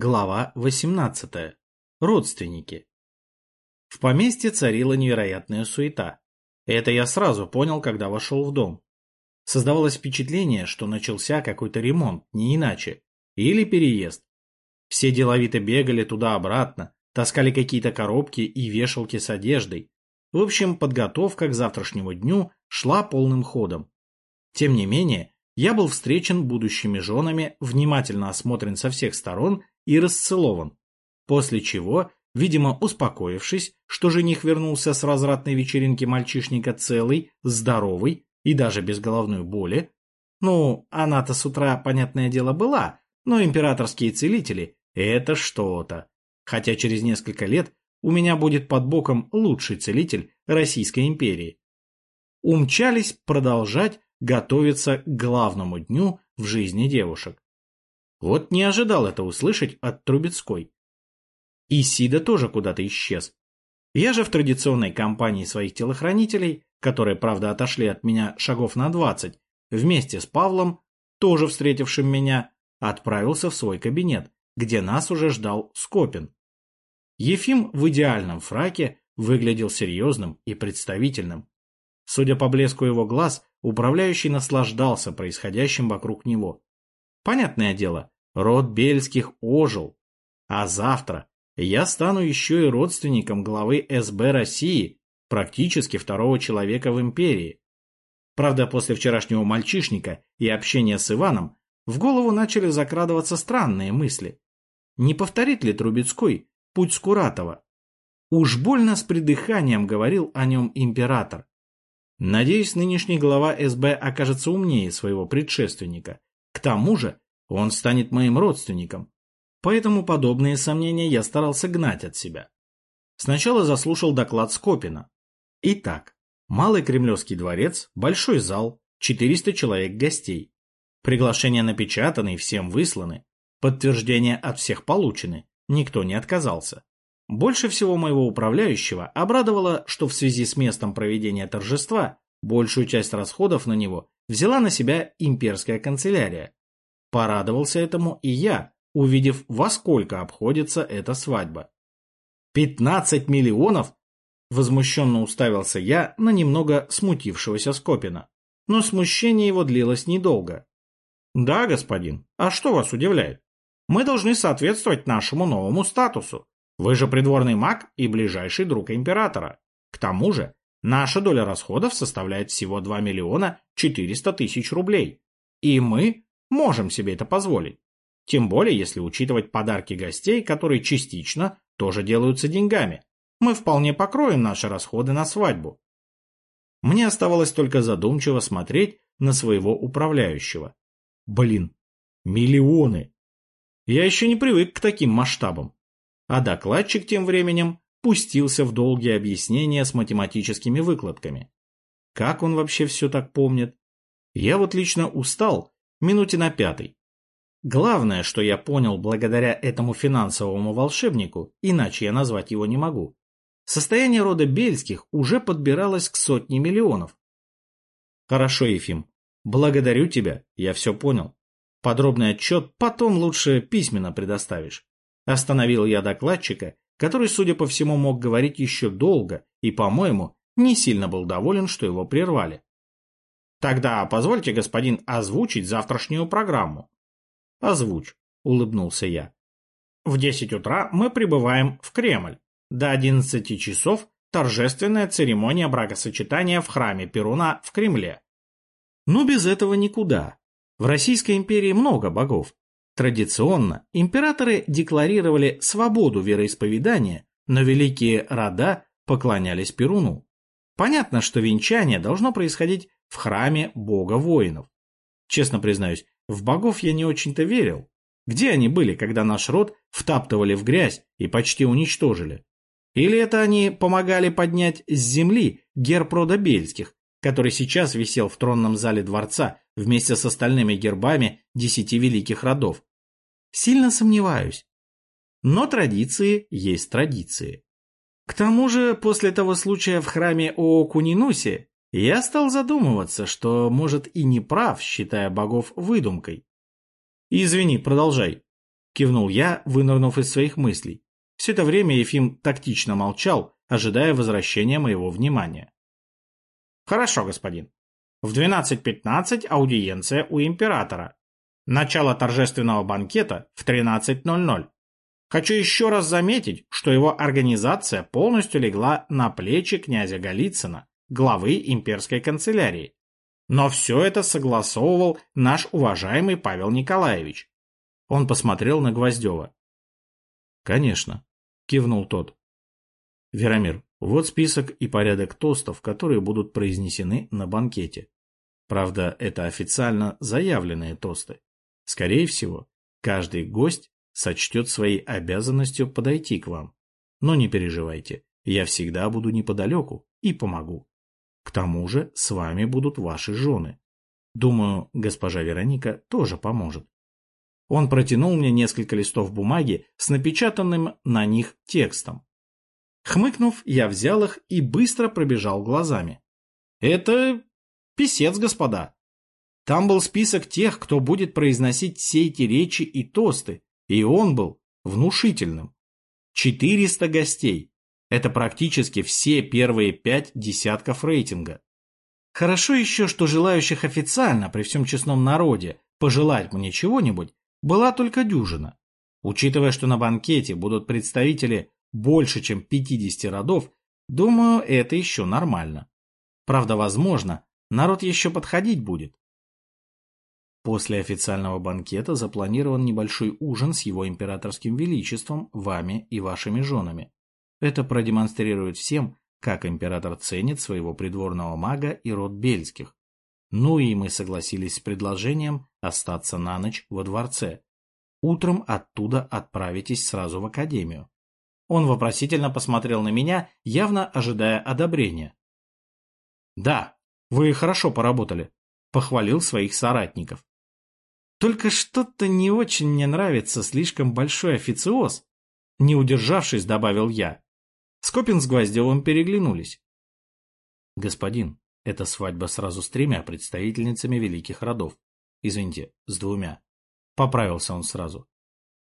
Глава 18. Родственники. В поместье царила невероятная суета. Это я сразу понял, когда вошел в дом. Создавалось впечатление, что начался какой-то ремонт, не иначе. Или переезд. Все деловито бегали туда-обратно, таскали какие-то коробки и вешалки с одеждой. В общем, подготовка к завтрашнему дню шла полным ходом. Тем не менее, я был встречен будущими женами, внимательно осмотрен со всех сторон и расцелован. После чего, видимо, успокоившись, что жених вернулся с развратной вечеринки мальчишника целый, здоровый и даже без головной боли, ну, она-то с утра, понятное дело, была, но императорские целители – это что-то. Хотя через несколько лет у меня будет под боком лучший целитель Российской империи. Умчались продолжать готовиться к главному дню в жизни девушек. Вот не ожидал это услышать от Трубецкой. И Сида тоже куда-то исчез. Я же в традиционной компании своих телохранителей, которые, правда, отошли от меня шагов на двадцать, вместе с Павлом, тоже встретившим меня, отправился в свой кабинет, где нас уже ждал Скопин. Ефим в идеальном фраке выглядел серьезным и представительным. Судя по блеску его глаз, управляющий наслаждался происходящим вокруг него. Понятное дело, род Бельских ожил. А завтра я стану еще и родственником главы СБ России, практически второго человека в империи. Правда, после вчерашнего мальчишника и общения с Иваном в голову начали закрадываться странные мысли. Не повторит ли Трубецкой путь Скуратова? Уж больно с придыханием говорил о нем император. Надеюсь, нынешний глава СБ окажется умнее своего предшественника. К тому же он станет моим родственником. Поэтому подобные сомнения я старался гнать от себя. Сначала заслушал доклад Скопина. Итак, Малый Кремлевский дворец, большой зал, 400 человек гостей. Приглашения напечатаны и всем высланы. Подтверждения от всех получены, никто не отказался. Больше всего моего управляющего обрадовало, что в связи с местом проведения торжества большую часть расходов на него взяла на себя имперская канцелярия. Порадовался этому и я, увидев, во сколько обходится эта свадьба. «Пятнадцать миллионов?» Возмущенно уставился я на немного смутившегося Скопина. Но смущение его длилось недолго. «Да, господин, а что вас удивляет? Мы должны соответствовать нашему новому статусу. Вы же придворный маг и ближайший друг императора. К тому же, наша доля расходов составляет всего 2 миллиона 400 тысяч рублей. И мы можем себе это позволить. Тем более, если учитывать подарки гостей, которые частично тоже делаются деньгами. Мы вполне покроем наши расходы на свадьбу. Мне оставалось только задумчиво смотреть на своего управляющего. Блин, миллионы! Я еще не привык к таким масштабам. А докладчик тем временем пустился в долгие объяснения с математическими выкладками. Как он вообще все так помнит? Я вот лично устал минуте на пятой. Главное, что я понял благодаря этому финансовому волшебнику, иначе я назвать его не могу, состояние рода Бельских уже подбиралось к сотне миллионов. Хорошо, Ефим, благодарю тебя, я все понял. Подробный отчет потом лучше письменно предоставишь. Остановил я докладчика, который, судя по всему, мог говорить еще долго и, по-моему, не сильно был доволен, что его прервали. Тогда позвольте, господин, озвучить завтрашнюю программу. Озвучь, улыбнулся я. В десять утра мы прибываем в Кремль. До одиннадцати часов торжественная церемония бракосочетания в храме Перуна в Кремле. Ну, без этого никуда. В Российской империи много богов, Традиционно императоры декларировали свободу вероисповедания, но великие рода поклонялись Перуну. Понятно, что венчание должно происходить в храме бога воинов. Честно признаюсь, в богов я не очень-то верил. Где они были, когда наш род втаптывали в грязь и почти уничтожили? Или это они помогали поднять с земли герб рода Бельских, который сейчас висел в тронном зале дворца вместе с остальными гербами десяти великих родов? Сильно сомневаюсь. Но традиции есть традиции. К тому же, после того случая в храме Оокунинусе, я стал задумываться, что, может, и не прав, считая богов выдумкой. «Извини, продолжай», — кивнул я, вынырнув из своих мыслей. Все это время Ефим тактично молчал, ожидая возвращения моего внимания. Хорошо, господин. В 12.15 аудиенция у императора. Начало торжественного банкета в 13.00. Хочу еще раз заметить, что его организация полностью легла на плечи князя Голицына, главы имперской канцелярии. Но все это согласовывал наш уважаемый Павел Николаевич. Он посмотрел на Гвоздева. «Конечно», — кивнул тот. «Веромир, вот список и порядок тостов, которые будут произнесены на банкете. Правда, это официально заявленные тосты. Скорее всего, каждый гость сочтет своей обязанностью подойти к вам. Но не переживайте, я всегда буду неподалеку и помогу. К тому же с вами будут ваши жены. Думаю, госпожа Вероника тоже поможет. Он протянул мне несколько листов бумаги с напечатанным на них текстом. Хмыкнув, я взял их и быстро пробежал глазами. Это писец, господа. Там был список тех, кто будет произносить все эти речи и тосты, и он был внушительным. 400 гостей. Это практически все первые пять десятков рейтинга. Хорошо еще, что желающих официально при всем честном народе пожелать мне чего-нибудь была только дюжина. Учитывая, что на банкете будут представители больше, чем 50 родов, думаю, это еще нормально. Правда, возможно, народ еще подходить будет. После официального банкета запланирован небольшой ужин с его императорским величеством, вами и вашими женами. Это продемонстрирует всем, как император ценит своего придворного мага и род Бельских. Ну и мы согласились с предложением остаться на ночь во дворце. Утром оттуда отправитесь сразу в академию. Он вопросительно посмотрел на меня, явно ожидая одобрения. «Да, вы хорошо поработали», — похвалил своих соратников. Только что-то не очень мне нравится слишком большой официоз. Не удержавшись, добавил я. Скопин с Гвоздевым переглянулись. Господин, это свадьба сразу с тремя представительницами великих родов. Извините, с двумя. Поправился он сразу.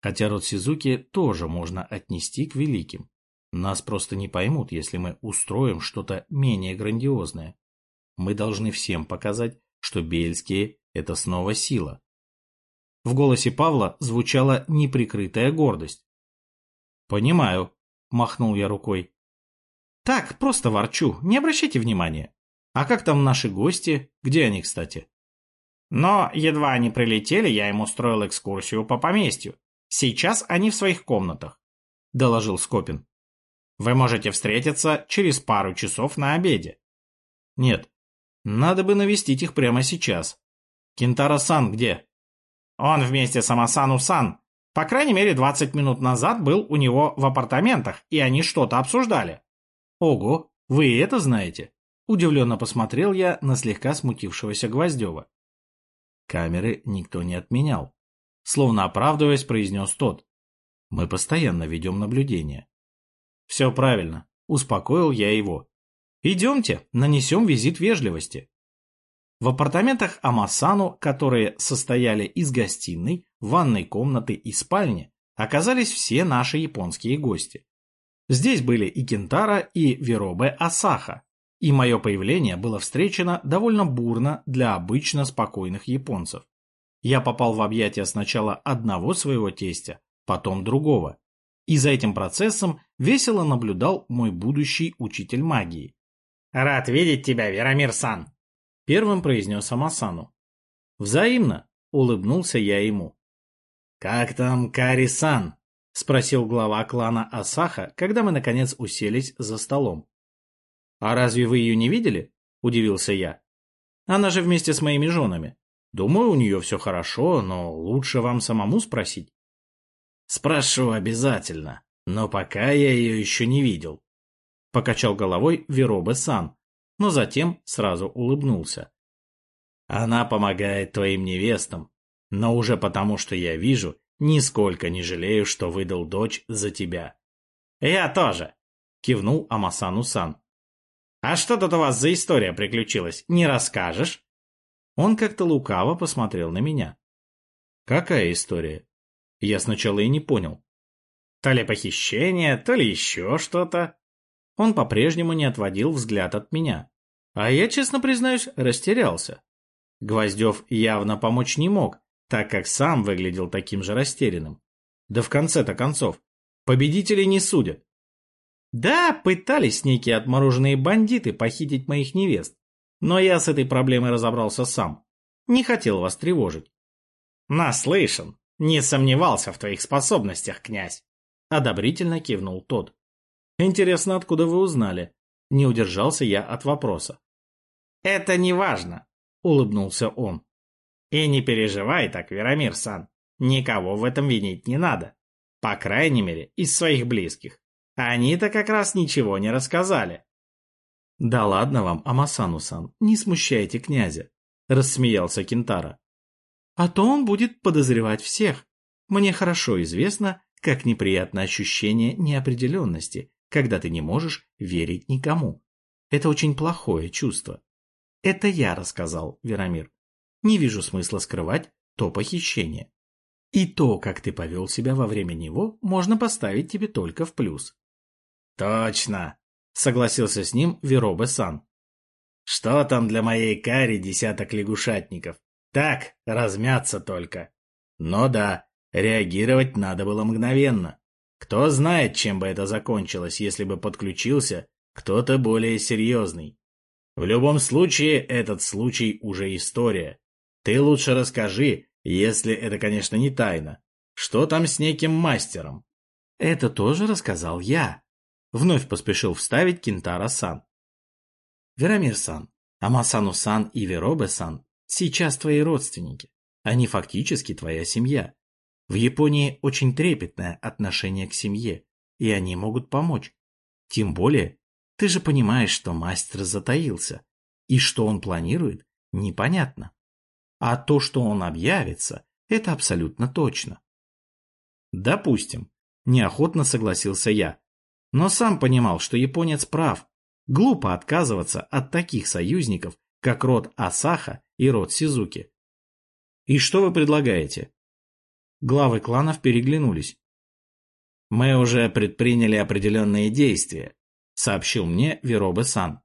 Хотя род Сизуки тоже можно отнести к великим. Нас просто не поймут, если мы устроим что-то менее грандиозное. Мы должны всем показать, что Бельские — это снова сила, в голосе Павла звучала неприкрытая гордость. «Понимаю», — махнул я рукой. «Так, просто ворчу, не обращайте внимания. А как там наши гости? Где они, кстати?» Но едва они прилетели, я им устроил экскурсию по поместью. Сейчас они в своих комнатах, — доложил Скопин. Вы можете встретиться через пару часов на обеде. Нет, надо бы навестить их прямо сейчас. Кентара-сан где? Он вместе с Амасану-сан, по крайней мере, 20 минут назад был у него в апартаментах, и они что-то обсуждали. Ого, вы это знаете? Удивленно посмотрел я на слегка смутившегося Гвоздева. Камеры никто не отменял. Словно оправдываясь, произнес тот. Мы постоянно ведем наблюдение. Все правильно, успокоил я его. Идемте, нанесем визит вежливости. В апартаментах Амасану, которые состояли из гостиной, ванной комнаты и спальни, оказались все наши японские гости. Здесь были и Кентара, и Веробе Асаха, и мое появление было встречено довольно бурно для обычно спокойных японцев. Я попал в объятия сначала одного своего тестя, потом другого. И за этим процессом весело наблюдал мой будущий учитель магии. «Рад видеть тебя, Верамир-сан!» Первым произнес Амасану. «Взаимно!» — улыбнулся я ему. «Как там Кари-сан?» — спросил глава клана Асаха, когда мы, наконец, уселись за столом. «А разве вы ее не видели?» — удивился я. «Она же вместе с моими женами. Думаю, у нее все хорошо, но лучше вам самому спросить». «Спрошу обязательно, но пока я ее еще не видел», — покачал головой Веробе-сан, но затем сразу улыбнулся. Она помогает твоим невестам, но уже потому, что я вижу, нисколько не жалею, что выдал дочь за тебя. Я тоже, кивнул Амасану-сан. А что тут у вас за история приключилась, не расскажешь? Он как-то лукаво посмотрел на меня. Какая история? Я сначала и не понял. То ли похищение, то ли еще что-то. Он по-прежнему не отводил взгляд от меня. А я, честно признаюсь, растерялся. Гвоздев явно помочь не мог, так как сам выглядел таким же растерянным. Да в конце-то концов, победителей не судят. Да, пытались некие отмороженные бандиты похитить моих невест, но я с этой проблемой разобрался сам. Не хотел вас тревожить. Наслышан, не сомневался в твоих способностях, князь. Одобрительно кивнул тот. Интересно, откуда вы узнали? Не удержался я от вопроса. Это не важно, улыбнулся он. И не переживай так, Верамир-сан. Никого в этом винить не надо. По крайней мере, из своих близких. Они-то как раз ничего не рассказали. Да ладно вам, Амасану-сан, не смущайте князя, рассмеялся Кентара. А то он будет подозревать всех. Мне хорошо известно, как неприятно ощущение неопределенности, когда ты не можешь верить никому. Это очень плохое чувство. Это я рассказал, Верамир. Не вижу смысла скрывать то похищение. И то, как ты повел себя во время него, можно поставить тебе только в плюс. Точно, согласился с ним Веробе-сан. Что там для моей кари десяток лягушатников? Так, размяться только. Но да, реагировать надо было мгновенно. Кто знает, чем бы это закончилось, если бы подключился кто-то более серьезный. В любом случае, этот случай уже история. Ты лучше расскажи, если это, конечно, не тайна, что там с неким мастером. Это тоже рассказал я. Вновь поспешил вставить Кентара-сан. Верамир-сан, Амасану-сан и Веробе-сан сейчас твои родственники. Они фактически твоя семья. В Японии очень трепетное отношение к семье, и они могут помочь. Тем более, ты же понимаешь, что мастер затаился, и что он планирует, непонятно. А то, что он объявится, это абсолютно точно. Допустим, неохотно согласился я, но сам понимал, что японец прав. Глупо отказываться от таких союзников, как род Асаха и род Сизуки. И что вы предлагаете? Главы кланов переглянулись. Мы уже предприняли определенные действия, сообщил мне Веробе-сан.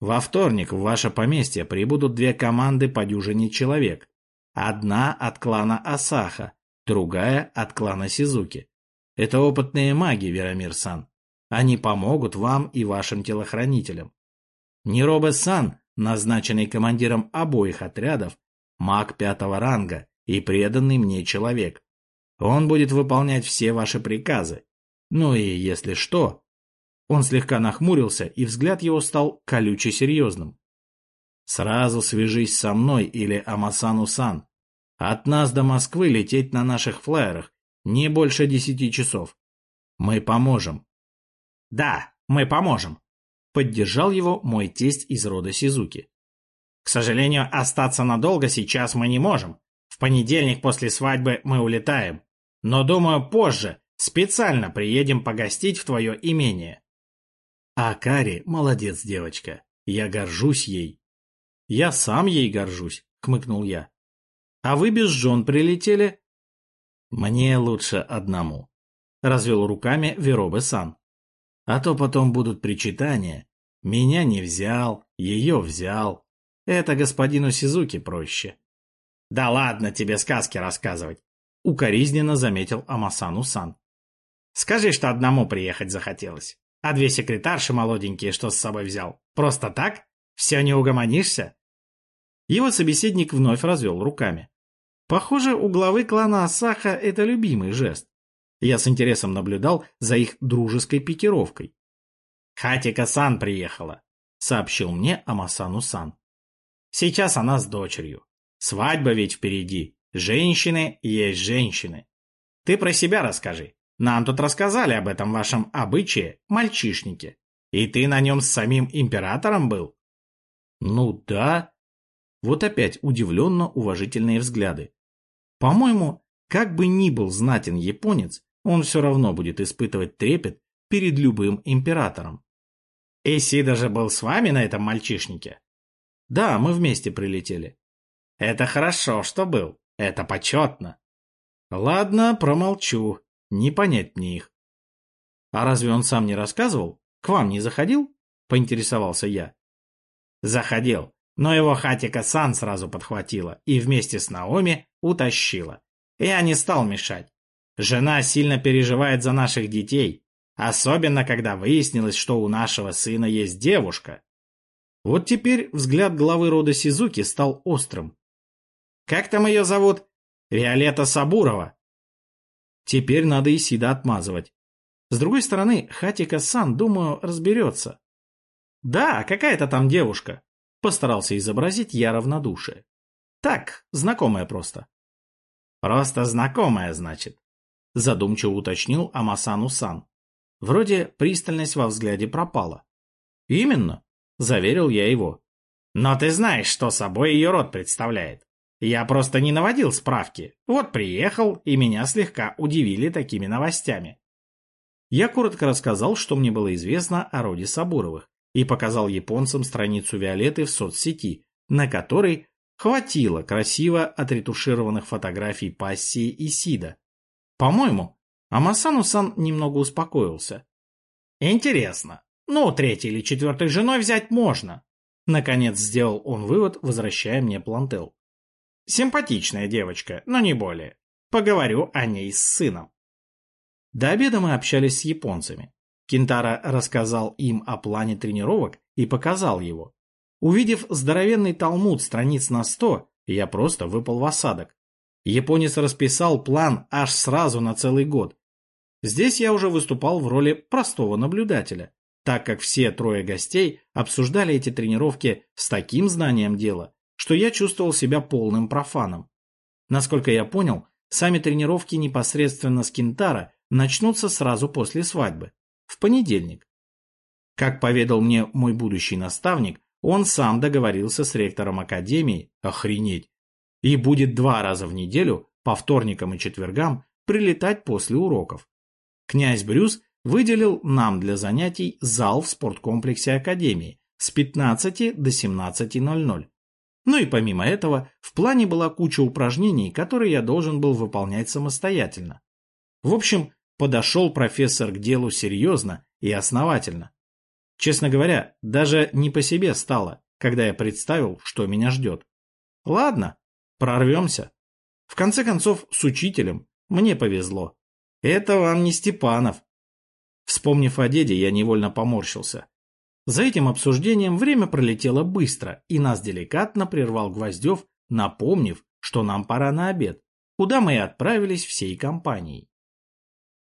Во вторник в ваше поместье прибудут две команды по дюжине человек. Одна от клана Асаха, другая от клана Сизуки. Это опытные маги, Верамир-сан. Они помогут вам и вашим телохранителям. Неробе-сан, назначенный командиром обоих отрядов, маг пятого ранга и преданный мне человек. Он будет выполнять все ваши приказы. Ну и если что, он слегка нахмурился, и взгляд его стал колюче серьезным. «Сразу свяжись со мной или Амасану-сан. От нас до Москвы лететь на наших флайерах не больше десяти часов. Мы поможем». «Да, мы поможем», — поддержал его мой тесть из рода Сизуки. «К сожалению, остаться надолго сейчас мы не можем. В понедельник после свадьбы мы улетаем. Но, думаю, позже специально приедем погостить в твое имение. А Кари молодец девочка. Я горжусь ей. Я сам ей горжусь, хмыкнул я. А вы без жен прилетели? Мне лучше одному. Развел руками Веробе-сан. А то потом будут причитания. Меня не взял, ее взял. Это господину Сизуки проще. Да ладно тебе сказки рассказывать. Укоризненно заметил Амасану-сан. Скажи, что одному приехать захотелось. А две секретарши молоденькие, что с собой взял? Просто так? Все не угомонишься?» Его собеседник вновь развел руками. Похоже, у главы клана Асаха это любимый жест. Я с интересом наблюдал за их дружеской пикировкой. «Хатика-сан приехала», — сообщил мне Амасану-сан. «Сейчас она с дочерью. Свадьба ведь впереди. Женщины есть женщины. Ты про себя расскажи. Нам тут рассказали об этом вашем обычае, мальчишнике. И ты на нем с самим императором был? Ну да. Вот опять удивленно уважительные взгляды. По-моему, как бы ни был знатен японец, он все равно будет испытывать трепет перед любым императором. Эсси даже был с вами на этом мальчишнике? Да, мы вместе прилетели. Это хорошо, что был. Это почетно. Ладно, промолчу. Не понять мне их. А разве он сам не рассказывал? К вам не заходил? Поинтересовался я. Заходил, но его Хатика-сан сразу подхватила и вместе с Наоми утащила. Я не стал мешать. Жена сильно переживает за наших детей, особенно когда выяснилось, что у нашего сына есть девушка. Вот теперь взгляд главы рода Сизуки стал острым. «Как там ее зовут?» «Виолетта Сабурова». Теперь надо Исида отмазывать. С другой стороны, Хатика-сан, думаю, разберется. «Да, какая-то там девушка», — постарался изобразить я равнодушие. «Так, знакомая просто». «Просто знакомая, значит», — задумчиво уточнил Амасану-сан. Вроде пристальность во взгляде пропала. «Именно», — заверил я его. «Но ты знаешь, что собой ее род представляет. Я просто не наводил справки. Вот приехал, и меня слегка удивили такими новостями». Я коротко рассказал, что мне было известно о роде Сабуровых, и показал японцам страницу Виолетты в соцсети, на которой Хватило красиво отретушированных фотографий пассии и Сида. По-моему, Амасану-сан немного успокоился. Интересно, ну, третьей или четвертой женой взять можно. Наконец сделал он вывод, возвращая мне плантел. Симпатичная девочка, но не более. Поговорю о ней с сыном. До обеда мы общались с японцами. Кентара рассказал им о плане тренировок и показал его. Увидев здоровенный талмуд страниц на сто, я просто выпал в осадок. Японец расписал план аж сразу на целый год. Здесь я уже выступал в роли простого наблюдателя, так как все трое гостей обсуждали эти тренировки с таким знанием дела, что я чувствовал себя полным профаном. Насколько я понял, сами тренировки непосредственно с Кентара начнутся сразу после свадьбы, в понедельник. Как поведал мне мой будущий наставник, он сам договорился с ректором академии, охренеть, и будет два раза в неделю, по вторникам и четвергам, прилетать после уроков. Князь Брюс выделил нам для занятий зал в спорткомплексе Академии с 15 до 17.00. Ну и помимо этого, в плане была куча упражнений, которые я должен был выполнять самостоятельно. В общем, подошел профессор к делу серьезно и основательно. Честно говоря, даже не по себе стало, когда я представил, что меня ждет. Ладно, прорвемся. В конце концов, с учителем мне повезло. Это вам не Степанов. Вспомнив о деде, я невольно поморщился. За этим обсуждением время пролетело быстро, и нас деликатно прервал Гвоздев, напомнив, что нам пора на обед, куда мы и отправились всей компанией.